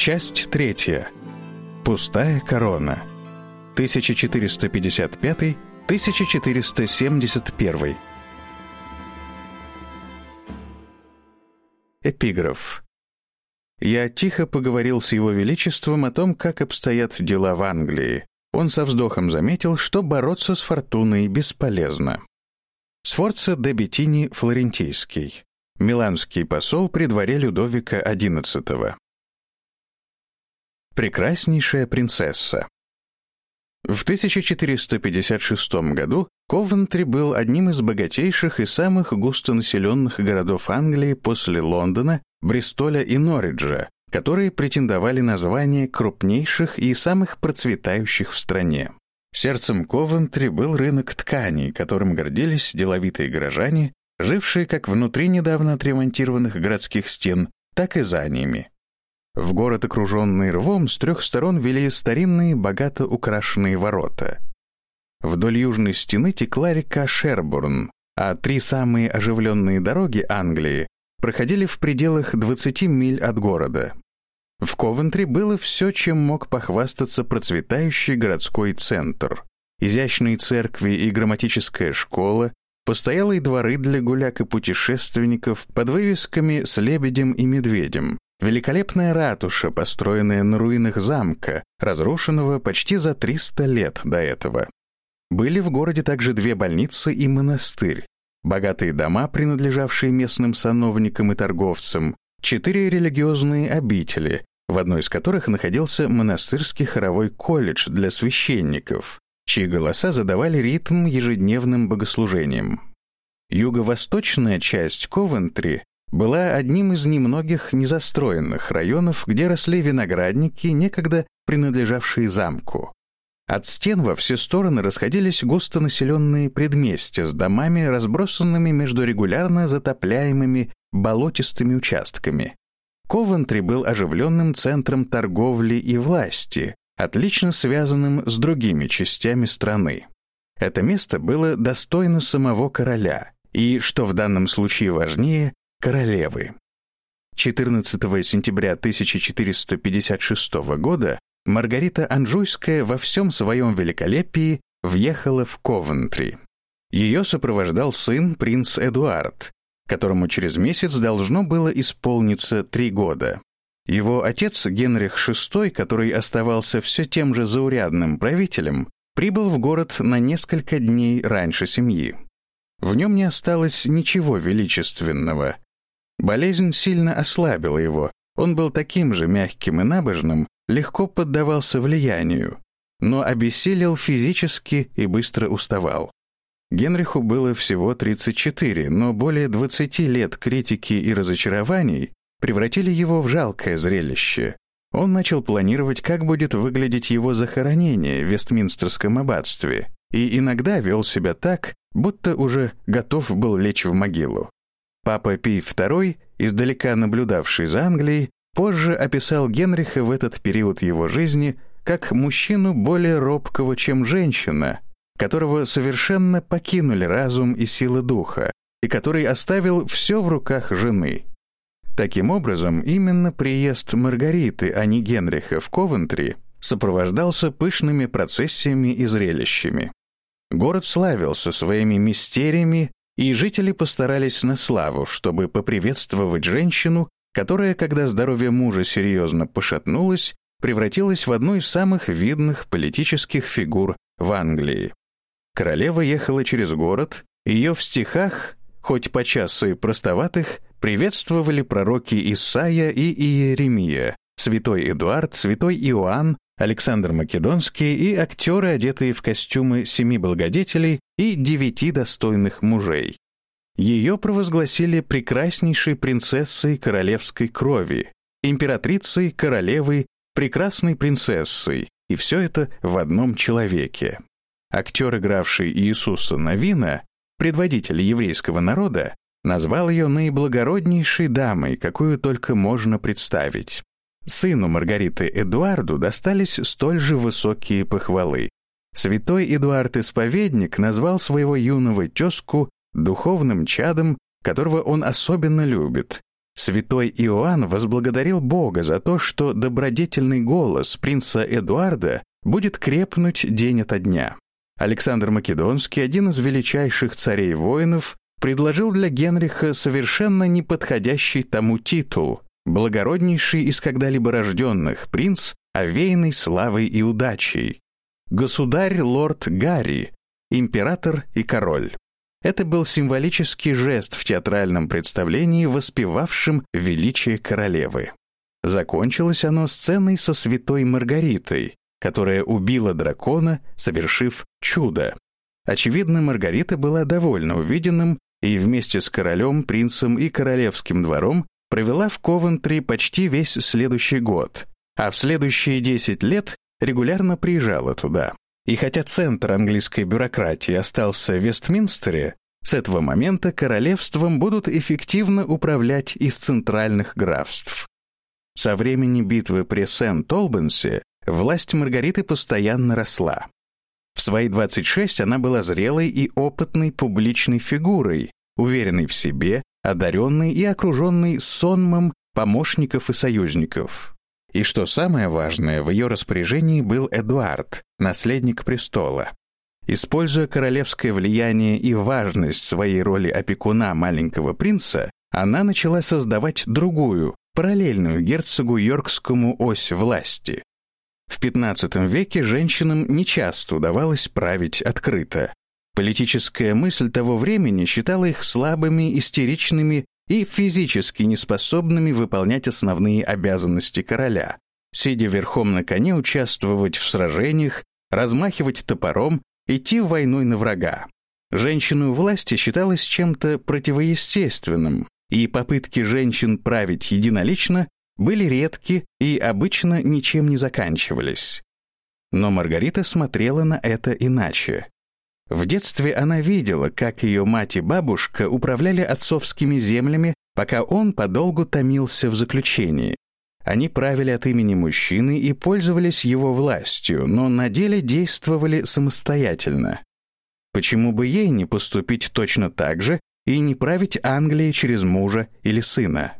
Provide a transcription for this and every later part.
Часть третья. Пустая корона. 1455-1471. Эпиграф. Я тихо поговорил с его величеством о том, как обстоят дела в Англии. Он со вздохом заметил, что бороться с фортуной бесполезно. Сфорца де Беттини Флорентийский. Миланский посол при дворе Людовика XI. Прекраснейшая принцесса. В 1456 году Ковентри был одним из богатейших и самых густонаселенных городов Англии после Лондона, Бристоля и Норриджа, которые претендовали на звание крупнейших и самых процветающих в стране. Сердцем Ковентри был рынок тканей, которым гордились деловитые горожане, жившие как внутри недавно отремонтированных городских стен, так и за ними. В город, окруженный рвом, с трех сторон вели старинные, богато украшенные ворота. Вдоль южной стены текла река Шербурн, а три самые оживленные дороги Англии проходили в пределах 20 миль от города. В Ковентри было все, чем мог похвастаться процветающий городской центр. Изящные церкви и грамматическая школа, постоялые дворы для гуляк и путешественников под вывесками с лебедем и медведем, Великолепная ратуша, построенная на руинах замка, разрушенного почти за 300 лет до этого. Были в городе также две больницы и монастырь, богатые дома, принадлежавшие местным сановникам и торговцам, четыре религиозные обители, в одной из которых находился монастырский хоровой колледж для священников, чьи голоса задавали ритм ежедневным богослужениям. Юго-восточная часть Ковентри была одним из немногих незастроенных районов, где росли виноградники, некогда принадлежавшие замку. От стен во все стороны расходились густонаселенные предместья с домами, разбросанными между регулярно затопляемыми болотистыми участками. Ковентри был оживленным центром торговли и власти, отлично связанным с другими частями страны. Это место было достойно самого короля, и, что в данном случае важнее, королевы. 14 сентября 1456 года Маргарита Анжуйская во всем своем великолепии въехала в Ковентри. Ее сопровождал сын принц Эдуард, которому через месяц должно было исполниться три года. Его отец Генрих VI, который оставался все тем же заурядным правителем, прибыл в город на несколько дней раньше семьи. В нем не осталось ничего величественного, Болезнь сильно ослабила его, он был таким же мягким и набожным, легко поддавался влиянию, но обессилел физически и быстро уставал. Генриху было всего 34, но более 20 лет критики и разочарований превратили его в жалкое зрелище. Он начал планировать, как будет выглядеть его захоронение в Вестминстерском аббатстве, и иногда вел себя так, будто уже готов был лечь в могилу. Папа Пий II, издалека наблюдавший за Англией, позже описал Генриха в этот период его жизни как мужчину более робкого, чем женщина, которого совершенно покинули разум и сила духа, и который оставил все в руках жены. Таким образом, именно приезд Маргариты, а не Генриха в Ковентри сопровождался пышными процессиями и зрелищами. Город славился своими мистериями и жители постарались на славу, чтобы поприветствовать женщину, которая, когда здоровье мужа серьезно пошатнулось, превратилась в одну из самых видных политических фигур в Англии. Королева ехала через город, ее в стихах, хоть по часы простоватых, приветствовали пророки Исаия и Иеремия, святой Эдуард, святой Иоанн, Александр Македонский и актеры, одетые в костюмы семи благодетелей и девяти достойных мужей. Ее провозгласили прекраснейшей принцессой королевской крови, императрицей, королевой, прекрасной принцессой, и все это в одном человеке. Актер, игравший Иисуса Новина, предводитель еврейского народа, назвал ее наиблагороднейшей дамой, какую только можно представить. Сыну Маргариты Эдуарду достались столь же высокие похвалы. Святой Эдуард Исповедник назвал своего юного тезку духовным чадом, которого он особенно любит, святой Иоанн возблагодарил Бога за то, что добродетельный голос принца Эдуарда будет крепнуть день ото дня. Александр Македонский, один из величайших царей-воинов, предложил для Генриха совершенно неподходящий тому титул «благороднейший из когда-либо рожденных принц, овеянный славой и удачей», «государь-лорд Гарри», «император и король». Это был символический жест в театральном представлении, воспевавшем величие королевы. Закончилось оно сценой со святой Маргаритой, которая убила дракона, совершив чудо. Очевидно, Маргарита была довольна увиденным и вместе с королем, принцем и королевским двором провела в Ковентри почти весь следующий год, а в следующие 10 лет регулярно приезжала туда. И хотя центр английской бюрократии остался в Вестминстере, с этого момента королевством будут эффективно управлять из центральных графств. Со времени битвы при Сент-Олбансе власть Маргариты постоянно росла. В свои 26 она была зрелой и опытной публичной фигурой, уверенной в себе, одаренной и окруженной сонмом помощников и союзников. И что самое важное, в ее распоряжении был Эдуард, наследник престола. Используя королевское влияние и важность своей роли опекуна маленького принца, она начала создавать другую, параллельную герцогу Йоркскому ось власти. В XV веке женщинам нечасто удавалось править открыто. Политическая мысль того времени считала их слабыми, истеричными и физически неспособными выполнять основные обязанности короля. Сидя верхом на коне, участвовать в сражениях, размахивать топором, идти войной на врага. Женщину власти считалось чем-то противоестественным, и попытки женщин править единолично были редки и обычно ничем не заканчивались. Но Маргарита смотрела на это иначе. В детстве она видела, как ее мать и бабушка управляли отцовскими землями, пока он подолгу томился в заключении. Они правили от имени мужчины и пользовались его властью, но на деле действовали самостоятельно. Почему бы ей не поступить точно так же и не править Англией через мужа или сына?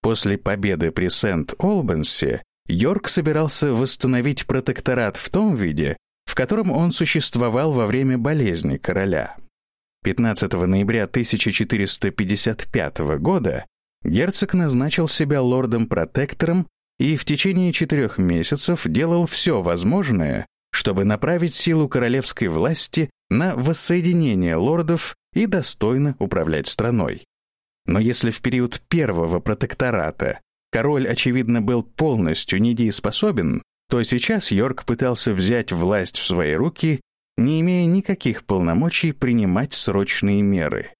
После победы при Сент-Олбансе Йорк собирался восстановить протекторат в том виде, в котором он существовал во время болезни короля. 15 ноября 1455 года герцог назначил себя лордом-протектором и в течение четырех месяцев делал все возможное, чтобы направить силу королевской власти на воссоединение лордов и достойно управлять страной. Но если в период первого протектората король, очевидно, был полностью недееспособен, то сейчас Йорк пытался взять власть в свои руки, не имея никаких полномочий принимать срочные меры.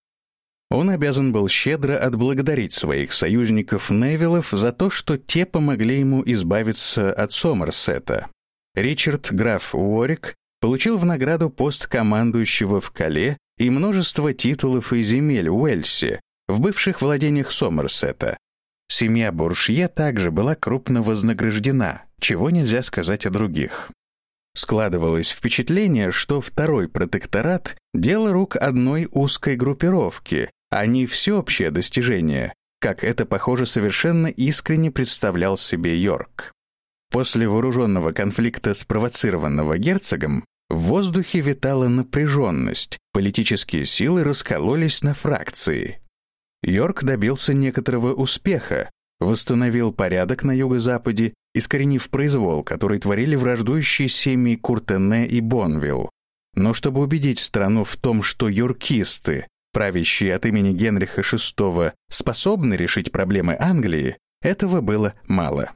Он обязан был щедро отблагодарить своих союзников Невиллов за то, что те помогли ему избавиться от Сомерсета. Ричард граф Уорик получил в награду пост командующего в Кале и множество титулов и земель в Уэльсе, в бывших владениях Сомерсета. Семья Буршье также была крупно вознаграждена, чего нельзя сказать о других. Складывалось впечатление, что второй протекторат — дело рук одной узкой группировки, а не всеобщее достижение, как это, похоже, совершенно искренне представлял себе Йорк. После вооруженного конфликта, спровоцированного герцогом, в воздухе витала напряженность, политические силы раскололись на фракции. Йорк добился некоторого успеха, восстановил порядок на юго-западе, искоренив произвол, который творили враждующие семьи Куртене и Бонвилл. Но чтобы убедить страну в том, что юркисты правящие от имени Генриха VI, способны решить проблемы Англии, этого было мало.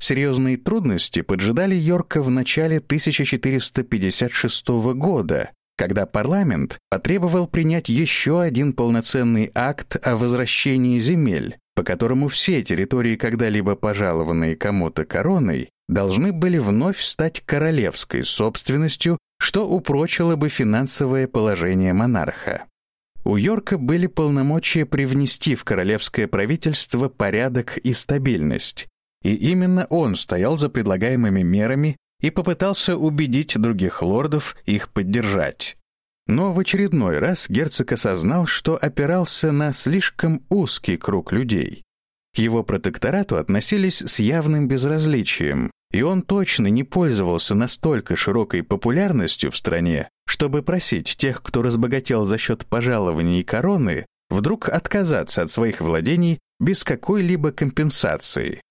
Серьезные трудности поджидали Йорка в начале 1456 года, когда парламент потребовал принять еще один полноценный акт о возвращении земель, по которому все территории, когда-либо пожалованные кому-то короной, должны были вновь стать королевской собственностью, что упрочило бы финансовое положение монарха. У Йорка были полномочия привнести в королевское правительство порядок и стабильность, и именно он стоял за предлагаемыми мерами и попытался убедить других лордов их поддержать. Но в очередной раз герцог осознал, что опирался на слишком узкий круг людей. К его протекторату относились с явным безразличием, и он точно не пользовался настолько широкой популярностью в стране, чтобы просить тех, кто разбогател за счет пожалований и короны, вдруг отказаться от своих владений без какой-либо компенсации.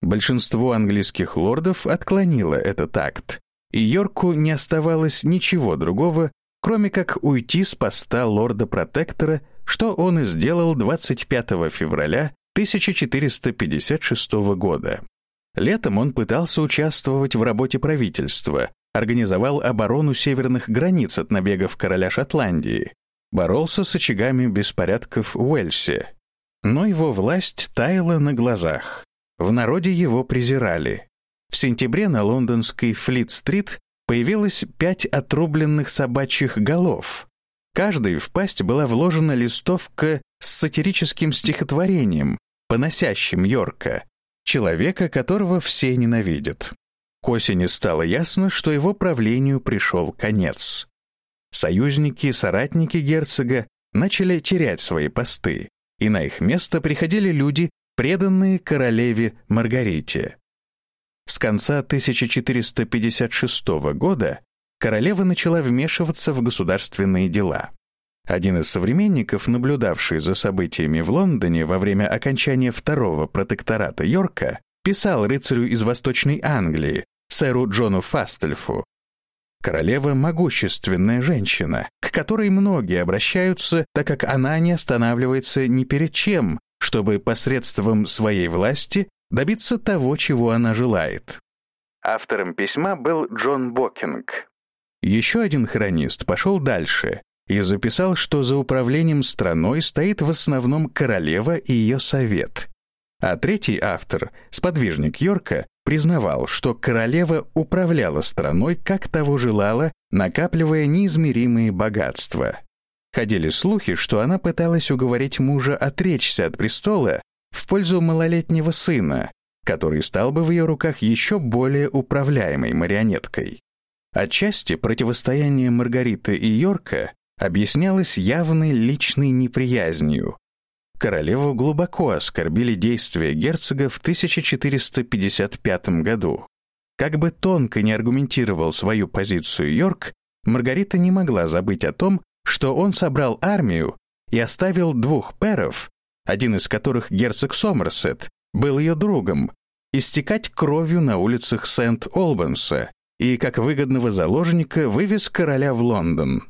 Большинство английских лордов отклонило этот акт, и Йорку не оставалось ничего другого, кроме как уйти с поста лорда-протектора, что он и сделал 25 февраля 1456 года. Летом он пытался участвовать в работе правительства, организовал оборону северных границ от набегов короля Шотландии, боролся с очагами беспорядков в Уэльсе. Но его власть таяла на глазах. В народе его презирали. В сентябре на лондонской Флит-стрит появилось пять отрубленных собачьих голов. Каждой в пасть была вложена листовка с сатирическим стихотворением, поносящим Йорка, человека, которого все ненавидят. К осени стало ясно, что его правлению пришел конец. Союзники и соратники герцога начали терять свои посты, и на их место приходили люди, преданные королеве Маргарите. С конца 1456 года королева начала вмешиваться в государственные дела. Один из современников, наблюдавший за событиями в Лондоне во время окончания второго протектората Йорка, писал рыцарю из Восточной Англии, сэру Джону Фастельфу, Королева — могущественная женщина, к которой многие обращаются, так как она не останавливается ни перед чем, чтобы посредством своей власти добиться того, чего она желает. Автором письма был Джон Бокинг. Еще один хронист пошел дальше и записал, что за управлением страной стоит в основном королева и ее совет. А третий автор, сподвижник Йорка, признавал, что королева управляла страной, как того желала, накапливая неизмеримые богатства. Ходили слухи, что она пыталась уговорить мужа отречься от престола в пользу малолетнего сына, который стал бы в ее руках еще более управляемой марионеткой. Отчасти противостояние Маргариты и Йорка объяснялось явной личной неприязнью. Королеву глубоко оскорбили действия герцога в 1455 году. Как бы тонко не аргументировал свою позицию Йорк, Маргарита не могла забыть о том, что он собрал армию и оставил двух перов, один из которых герцог Сомерсет, был ее другом, истекать кровью на улицах Сент-Олбанса и, как выгодного заложника, вывез короля в Лондон.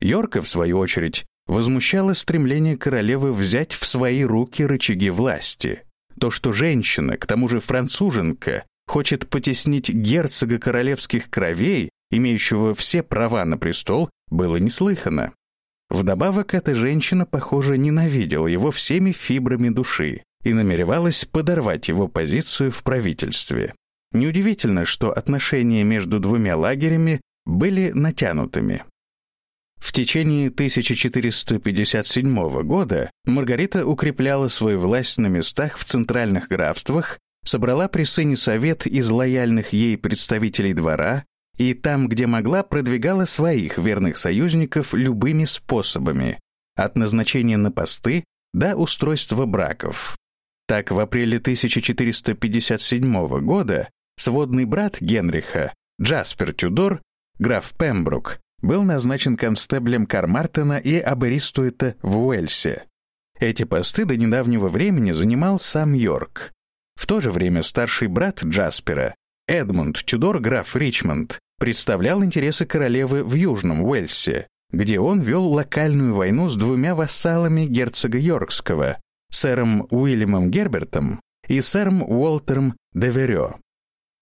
Йорка, в свою очередь, возмущало стремление королевы взять в свои руки рычаги власти. То, что женщина, к тому же француженка, хочет потеснить герцога королевских кровей, имеющего все права на престол, было неслыхано. Вдобавок, эта женщина, похоже, ненавидела его всеми фибрами души и намеревалась подорвать его позицию в правительстве. Неудивительно, что отношения между двумя лагерями были натянутыми. В течение 1457 года Маргарита укрепляла свою власть на местах в центральных графствах, собрала при сыне совет из лояльных ей представителей двора и там, где могла, продвигала своих верных союзников любыми способами, от назначения на посты до устройства браков. Так, в апреле 1457 года сводный брат Генриха, Джаспер Тюдор, граф Пембрук, был назначен констеблем Кармартена и Аберистуэта в Уэльсе. Эти посты до недавнего времени занимал сам Йорк. В то же время старший брат Джаспера, Эдмунд Тюдор граф Ричмонд, представлял интересы королевы в Южном Уэльсе, где он вел локальную войну с двумя вассалами герцога Йоркского, сэром Уильямом Гербертом и сэром Уолтером Деверё.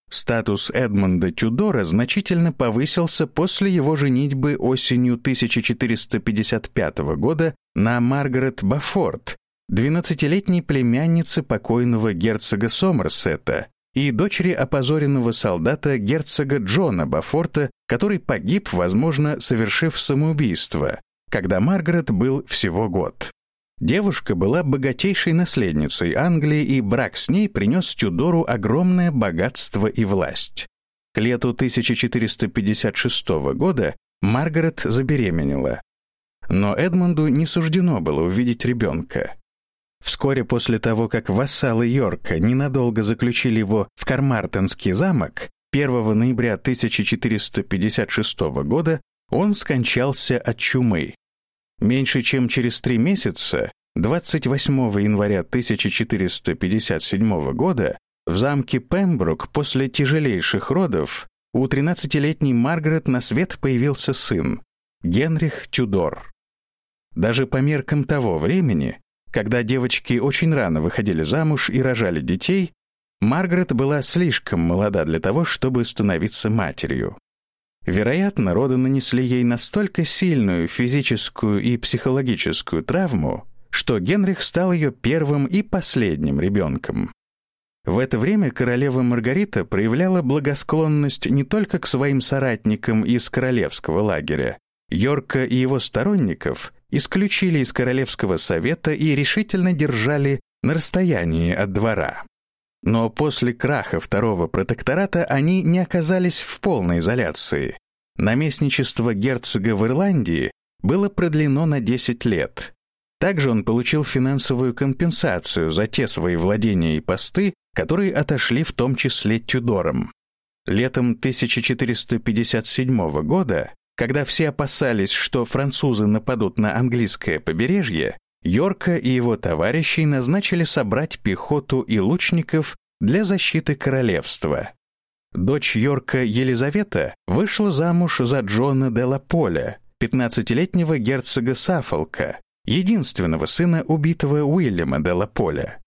Статус Эдмонда Тюдора значительно повысился после его женитьбы осенью 1455 года на Маргарет Бафорд, 12-летней племяннице покойного герцога Сомерсета и дочери опозоренного солдата герцога Джона Бафорта, который погиб, возможно, совершив самоубийство, когда Маргарет был всего год. Девушка была богатейшей наследницей Англии, и брак с ней принес Тюдору огромное богатство и власть. К лету 1456 года Маргарет забеременела. Но Эдмунду не суждено было увидеть ребенка. Вскоре после того, как вассалы Йорка ненадолго заключили его в Кармартенский замок, 1 ноября 1456 года он скончался от чумы. Меньше чем через три месяца, 28 января 1457 года, в замке Пембрук после тяжелейших родов у 13-летней Маргарет на свет появился сын, Генрих Тюдор. Даже по меркам того времени, когда девочки очень рано выходили замуж и рожали детей, Маргарет была слишком молода для того, чтобы становиться матерью. Вероятно, роды нанесли ей настолько сильную физическую и психологическую травму, что Генрих стал ее первым и последним ребенком. В это время королева Маргарита проявляла благосклонность не только к своим соратникам из королевского лагеря. Йорка и его сторонников исключили из королевского совета и решительно держали на расстоянии от двора. Но после краха второго протектората они не оказались в полной изоляции. Наместничество герцога в Ирландии было продлено на 10 лет. Также он получил финансовую компенсацию за те свои владения и посты, которые отошли в том числе Тюдорам. Летом 1457 года, когда все опасались, что французы нападут на английское побережье, Йорка и его товарищей назначили собрать пехоту и лучников для защиты королевства. Дочь Йорка Елизавета вышла замуж за Джона де ла Поля, 15-летнего герцога Сафолка, единственного сына убитого Уильяма де ла Поля.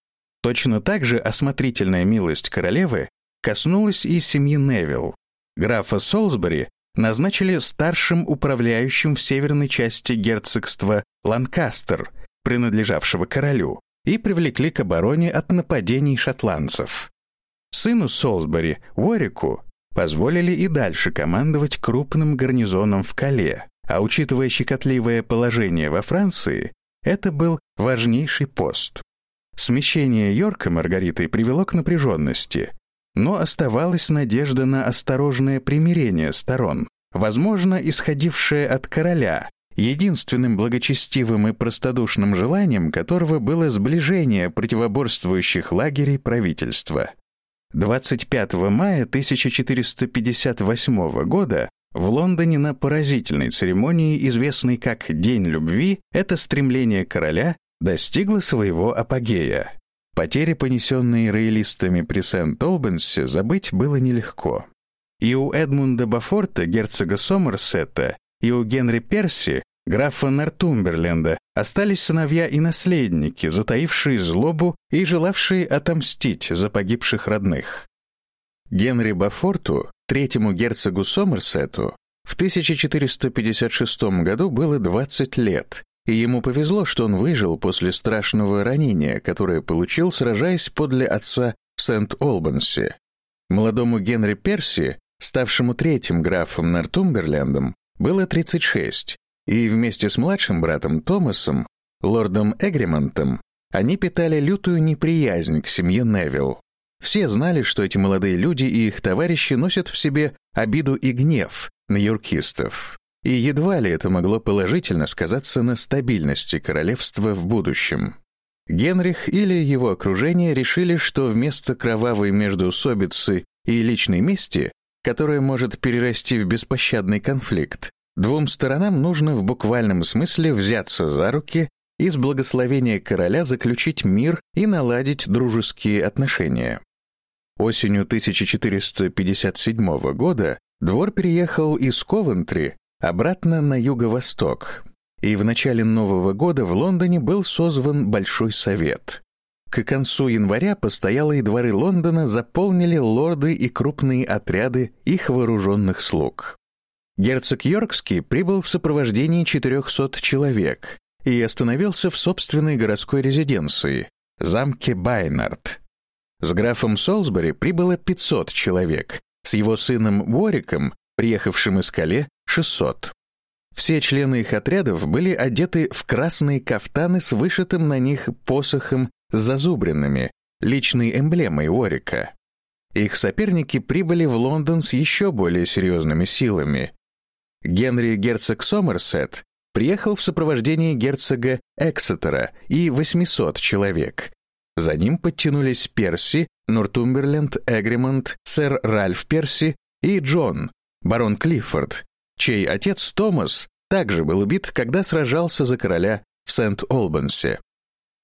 Точно так же осмотрительная милость королевы коснулась и семьи Невилл. Графа Солсбери назначили старшим управляющим в северной части герцогства Ланкастер, принадлежавшего королю, и привлекли к обороне от нападений шотландцев. Сыну Солсбери, Уорику, позволили и дальше командовать крупным гарнизоном в Кале, а учитывая щекотливое положение во Франции, это был важнейший пост. Смещение Йорка Маргаритой привело к напряженности, но оставалась надежда на осторожное примирение сторон, возможно, исходившее от короля, единственным благочестивым и простодушным желанием которого было сближение противоборствующих лагерей правительства. 25 мая 1458 года в Лондоне на поразительной церемонии, известной как День любви, это стремление короля достигло своего апогея. Потери, понесенные роялистами при Сент-Олбансе, забыть было нелегко. И у Эдмунда Бафорта, герцога Сомерсета, и у Генри Перси, графа Нортумберленда, остались сыновья и наследники, затаившие злобу и желавшие отомстить за погибших родных. Генри Бафорту, третьему герцогу Сомерсету, в 1456 году было 20 лет, и ему повезло, что он выжил после страшного ранения, которое получил, сражаясь подле отца в Сент-Олбансе. Молодому Генри Перси, ставшему третьим графом Нортумберлендом, было 36, и вместе с младшим братом Томасом, лордом Эгримонтом, они питали лютую неприязнь к семье Невилл. Все знали, что эти молодые люди и их товарищи носят в себе обиду и гнев на юркистов. И едва ли это могло положительно сказаться на стабильности королевства в будущем. Генрих или его окружение решили, что вместо кровавой междоусобицы и личной мести, которая может перерасти в беспощадный конфликт, двум сторонам нужно в буквальном смысле взяться за руки и с благословения короля заключить мир и наладить дружеские отношения. Осенью 1457 года двор переехал из Ковентри обратно на юго-восток, и в начале Нового года в Лондоне был созван Большой Совет. К концу января постоялые дворы Лондона заполнили лорды и крупные отряды их вооруженных слуг. Герцог Йоркский прибыл в сопровождении 400 человек и остановился в собственной городской резиденции, замке Байнард. С графом Солсбери прибыло 500 человек, с его сыном Уориком, приехавшим из Кале, 600. Все члены их отрядов были одеты в красные кафтаны с вышитым на них посохом с зазубринами, личной эмблемой Уорика. Их соперники прибыли в Лондон с еще более серьезными силами. Генри герцог Сомерсет приехал в сопровождении герцога Эксетера и 800 человек. За ним подтянулись Перси, Нортумберленд, Эгримонт, сэр Ральф Перси и Джон, барон Клиффорд, чей отец Томас также был убит, когда сражался за короля в Сент-Олбансе.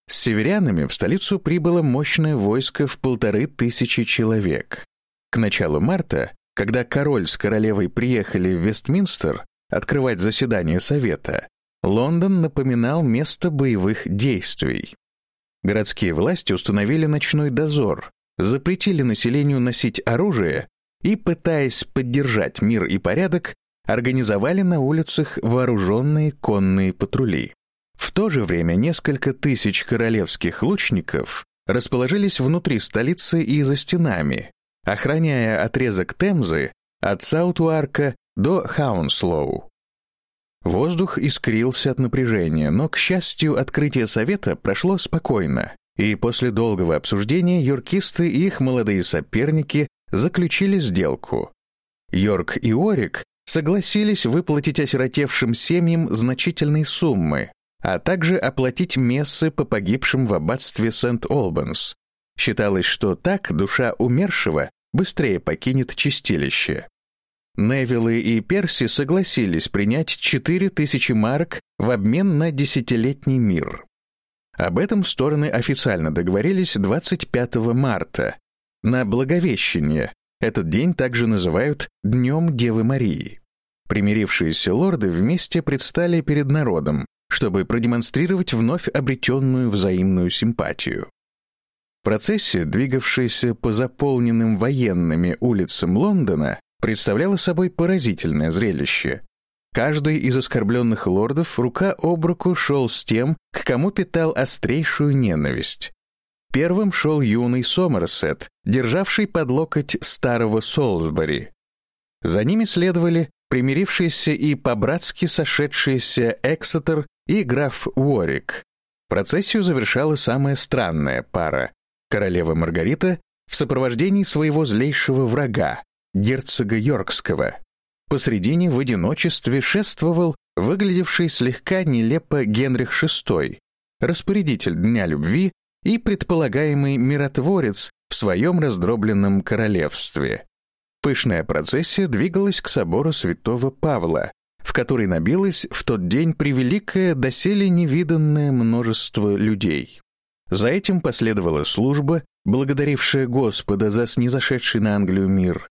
С северянами в столицу прибыло мощное войско в полторы тысячи человек. К началу марта, когда король с королевой приехали в Вестминстер открывать заседание Совета, Лондон напоминал место боевых действий. Городские власти установили ночной дозор, запретили населению носить оружие и, пытаясь поддержать мир и порядок, организовали на улицах вооруженные конные патрули. В то же время несколько тысяч королевских лучников расположились внутри столицы и за стенами, охраняя отрезок Темзы от Саутуарка до Хаунслоу. Воздух искрился от напряжения, но, к счастью, открытие совета прошло спокойно, и после долгого обсуждения юркисты и их молодые соперники заключили сделку. Йорк и Орик согласились выплатить осиротевшим семьям значительные суммы, а также оплатить мессы по погибшим в аббатстве Сент-Олбанс. Считалось, что так душа умершего быстрее покинет чистилище. Невиллы и Перси согласились принять 4000 марок в обмен на десятилетний мир. Об этом стороны официально договорились 25 марта, на Благовещение. Этот день также называют Днем Девы Марии. Примирившиеся лорды вместе предстали перед народом, чтобы продемонстрировать вновь обретенную взаимную симпатию. Процессия, двигавшаяся по заполненным военными улицам Лондона, представляла собой поразительное зрелище. Каждый из оскорбленных лордов рука об руку шел с тем, к кому питал острейшую ненависть. Первым шел юный Сомерсет, державший под локоть старого Солсбери. За ними следовали примирившиеся и по-братски сошедшиеся Эксетер и граф Уорик. Процессию завершала самая странная пара — королева Маргарита в сопровождении своего злейшего врага, герцога Йоркского. Посредине в одиночестве шествовал выглядевший слегка нелепо Генрих VI, распорядитель Дня любви и предполагаемый миротворец в своем раздробленном королевстве. Пышная процессия двигалась к собору святого Павла, в который набилось в тот день превеликое доселе невиданное множество людей. За этим последовала служба, благодарившая Господа за снизошедший на Англию мир.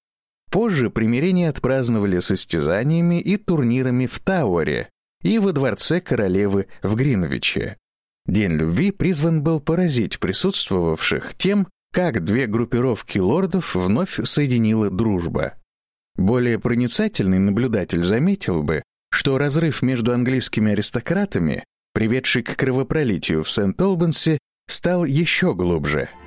Позже примирение отпраздновали состязаниями и турнирами в Тауэре и во дворце королевы в Гринвиче. День любви призван был поразить присутствовавших тем, как две группировки лордов вновь соединила дружба. Более проницательный наблюдатель заметил бы, что разрыв между английскими аристократами, приведший к кровопролитию в Сент-Олбансе, стал еще глубже —